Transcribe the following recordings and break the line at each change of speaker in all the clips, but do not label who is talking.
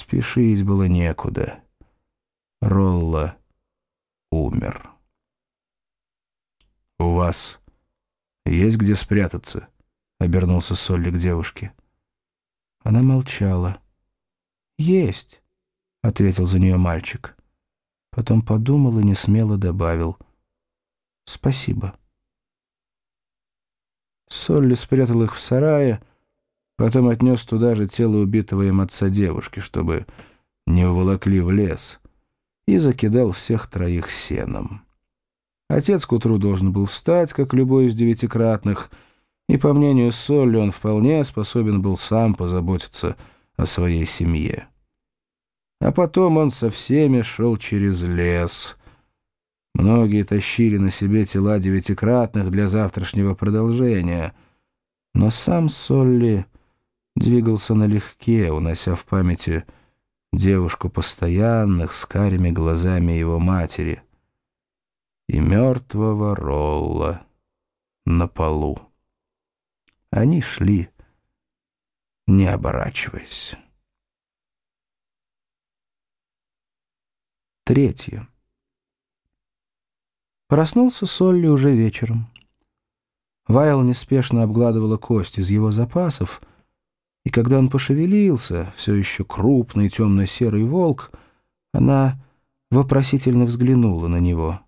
Спешить было некуда. Ролла умер. «У вас есть где спрятаться?» — обернулся Солли к девушке. Она молчала. «Есть», — ответил за нее мальчик. Потом подумал и несмело добавил. «Спасибо». Солли спрятал их в сарае, потом отнес туда же тело убитого им отца девушки, чтобы не уволокли в лес, и закидал всех троих сеном. Отец к утру должен был встать, как любой из девятикратных, и, по мнению Солли, он вполне способен был сам позаботиться о своей семье. А потом он со всеми шел через лес. Многие тащили на себе тела девятикратных для завтрашнего продолжения. Но сам Солли двигался налегке, унося в памяти девушку постоянных с карими глазами его матери и мертвого Ролла на полу. Они шли, не оборачиваясь. Третье. Проснулся Солли уже вечером. Вайл неспешно обгладывала кость из его запасов, и когда он пошевелился, все еще крупный темно-серый волк, она вопросительно взглянула на него.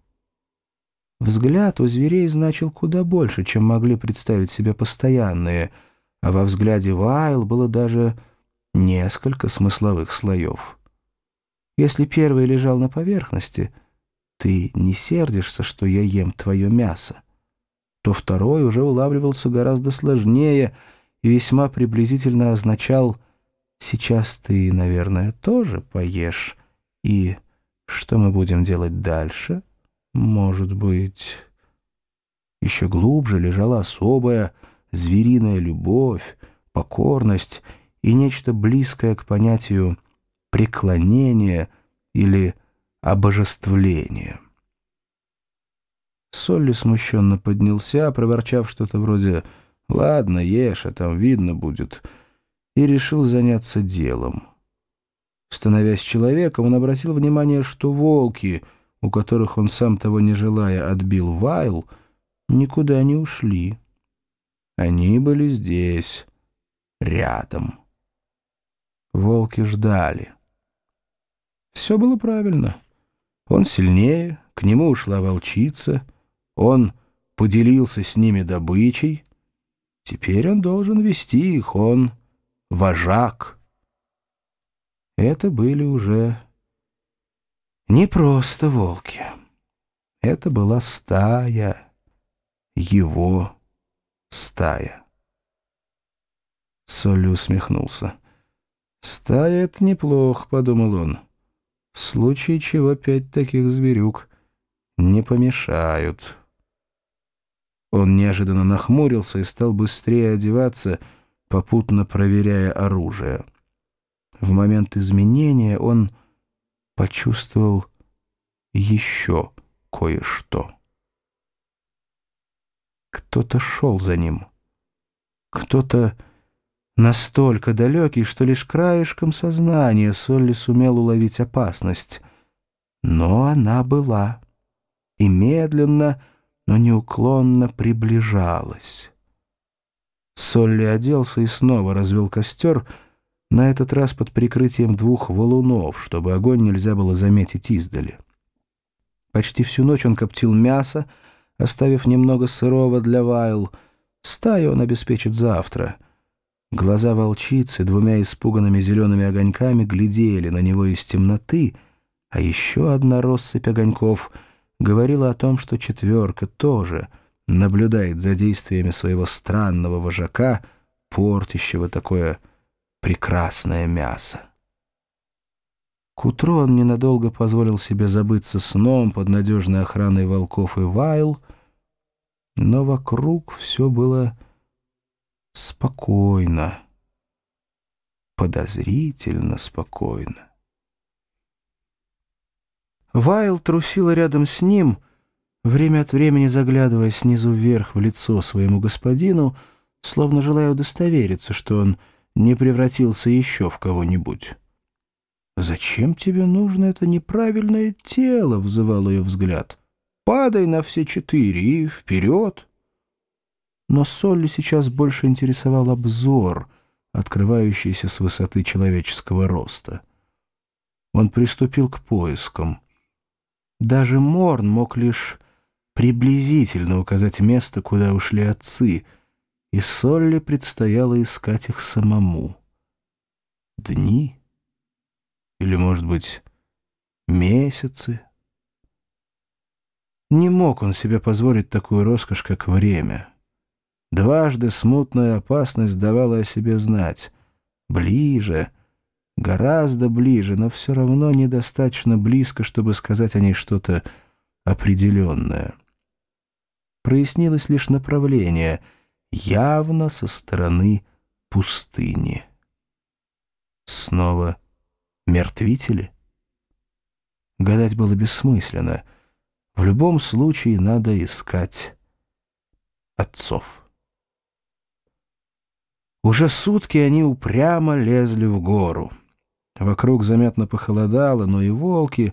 Взгляд у зверей значил куда больше, чем могли представить себе постоянные, а во взгляде Вайл было даже несколько смысловых слоев. Если первый лежал на поверхности, ты не сердишься, что я ем твое мясо, то второй уже улавливался гораздо сложнее и весьма приблизительно означал «сейчас ты, наверное, тоже поешь, и что мы будем делать дальше? Может быть...» Еще глубже лежала особая звериная любовь, покорность и нечто близкое к понятию преклонение или обожествление. Солли смущенно поднялся, проворчав что-то вроде «Ладно, ешь, а там видно будет», и решил заняться делом. Становясь человеком, он обратил внимание, что волки, у которых он сам того не желая отбил Вайл, никуда не ушли. Они были здесь, рядом. Волки ждали. Все было правильно. Он сильнее, к нему ушла волчица, он поделился с ними добычей. Теперь он должен вести их, он вожак. Это были уже не просто волки. Это была стая, его стая. Солли усмехнулся. «Стая — это неплохо», — подумал он. В случае чего пять таких зверюк не помешают. Он неожиданно нахмурился и стал быстрее одеваться, попутно проверяя оружие. В момент изменения он почувствовал еще кое-что. Кто-то шел за ним. Кто-то настолько далекий, что лишь краешком сознания Солли сумел уловить опасность. Но она была и медленно, но неуклонно приближалась. Солли оделся и снова развел костер, на этот раз под прикрытием двух валунов, чтобы огонь нельзя было заметить издали. Почти всю ночь он коптил мясо, оставив немного сырого для Вайл. Стаю он обеспечит завтра — Глаза волчицы двумя испуганными зелеными огоньками глядели на него из темноты, а еще одна россыпь огоньков говорила о том, что четверка тоже наблюдает за действиями своего странного вожака, портящего такое прекрасное мясо. К утру он ненадолго позволил себе забыться сном под надежной охраной волков и вайл, но вокруг все было спокойно, подозрительно спокойно. Вайл трусила рядом с ним, время от времени заглядывая снизу вверх в лицо своему господину, словно желая удостовериться, что он не превратился еще в кого-нибудь. «Зачем тебе нужно это неправильное тело?» — взывал ее взгляд. «Падай на все четыре и вперед!» Но Солли сейчас больше интересовал обзор, открывающийся с высоты человеческого роста. Он приступил к поискам. Даже Морн мог лишь приблизительно указать место, куда ушли отцы, и Солли предстояло искать их самому. Дни? Или, может быть, месяцы? Не мог он себе позволить такую роскошь, как время. Дважды смутная опасность давала о себе знать. Ближе, гораздо ближе, но все равно недостаточно близко, чтобы сказать о ней что-то определенное. Прояснилось лишь направление, явно со стороны пустыни. Снова мертвители? Гадать было бессмысленно. В любом случае надо искать отцов. Уже сутки они упрямо лезли в гору. Вокруг заметно похолодало, но и волки,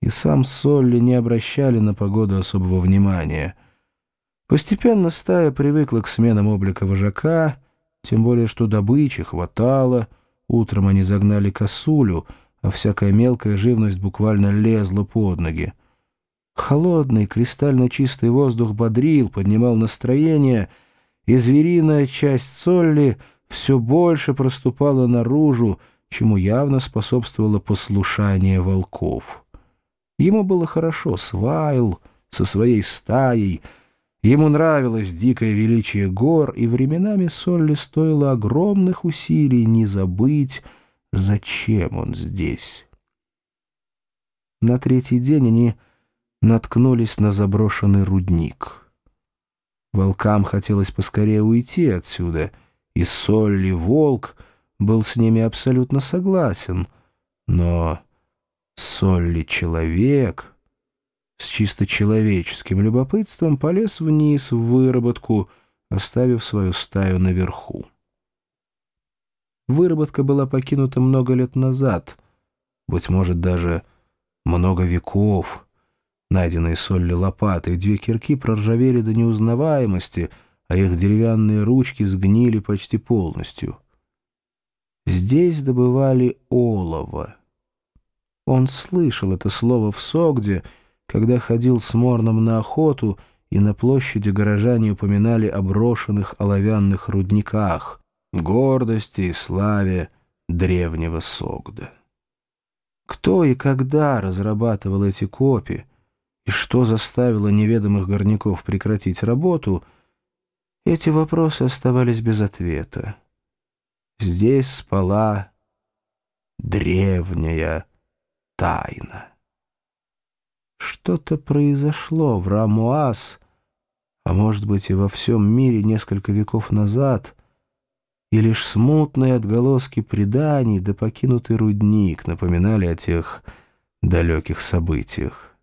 и сам Солли не обращали на погоду особого внимания. Постепенно стая привыкла к сменам облика вожака, тем более что добычи хватало. Утром они загнали косулю, а всякая мелкая живность буквально лезла под ноги. Холодный, кристально чистый воздух бодрил, поднимал настроение — и звериная часть Солли все больше проступала наружу, чему явно способствовало послушание волков. Ему было хорошо с Вайл, со своей стаей, ему нравилось дикое величие гор, и временами Солли стоило огромных усилий не забыть, зачем он здесь. На третий день они наткнулись на заброшенный рудник — Волкам хотелось поскорее уйти отсюда, и Солли Волк был с ними абсолютно согласен. Но Солли Человек с чисто человеческим любопытством полез вниз в выработку, оставив свою стаю наверху. Выработка была покинута много лет назад, быть может, даже много веков — Найденные Солли лопаты и две кирки проржавели до неузнаваемости, а их деревянные ручки сгнили почти полностью. Здесь добывали олово. Он слышал это слово в Согде, когда ходил с Морном на охоту, и на площади горожане упоминали о брошенных оловянных рудниках, гордости и славе древнего Согда. Кто и когда разрабатывал эти копии, и что заставило неведомых горняков прекратить работу, эти вопросы оставались без ответа. Здесь спала древняя тайна. Что-то произошло в Рамуаз, а может быть и во всем мире несколько веков назад, и лишь смутные отголоски преданий да покинутый рудник напоминали о тех далеких событиях.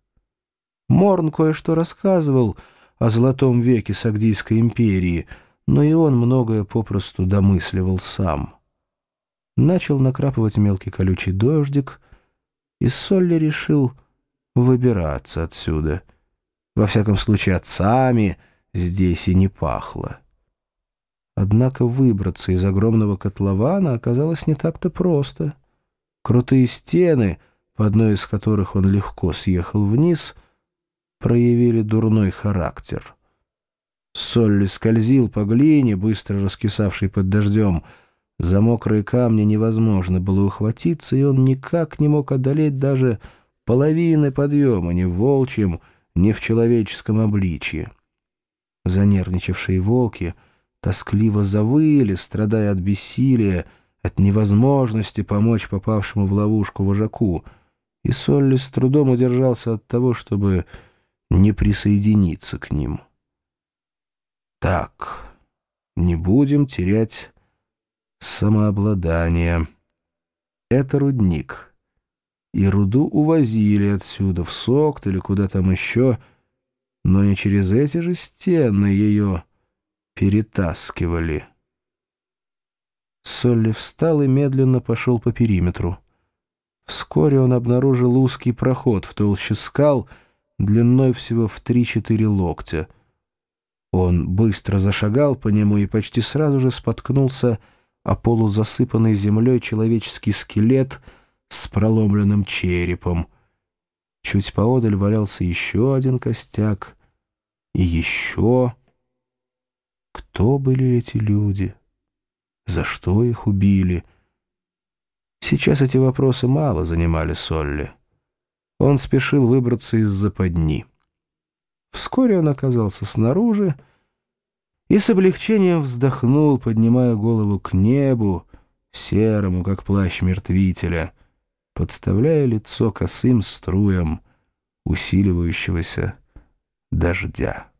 Морн кое-что рассказывал о золотом веке Сагдийской империи, но и он многое попросту домысливал сам. Начал накрапывать мелкий колючий дождик, и Солли решил выбираться отсюда. Во всяком случае, отцами здесь и не пахло. Однако выбраться из огромного котлована оказалось не так-то просто. Крутые стены, по одной из которых он легко съехал вниз — проявили дурной характер. Солли скользил по глине, быстро раскисавшей под дождем. За мокрые камни невозможно было ухватиться, и он никак не мог одолеть даже половины подъема ни в волчьем, ни в человеческом обличье. Занервничавшие волки тоскливо завыли, страдая от бессилия, от невозможности помочь попавшему в ловушку вожаку, и Солли с трудом удержался от того, чтобы не присоединиться к ним. Так, не будем терять самообладание. Это рудник. И руду увозили отсюда, в Сокт или куда там еще, но не через эти же стены ее перетаскивали. Солли встал и медленно пошел по периметру. Вскоре он обнаружил узкий проход в толще скал длиной всего в 3-4 локтя. Он быстро зашагал по нему и почти сразу же споткнулся о полузасыпанный землей человеческий скелет с проломленным черепом. Чуть поодаль валялся еще один костяк и еще... Кто были эти люди? За что их убили? Сейчас эти вопросы мало занимали Солли. Он спешил выбраться из западни. Вскоре он оказался снаружи и с облегчением вздохнул, поднимая голову к небу, серому, как плащ мертвителя, подставляя лицо косым струям усиливающегося дождя.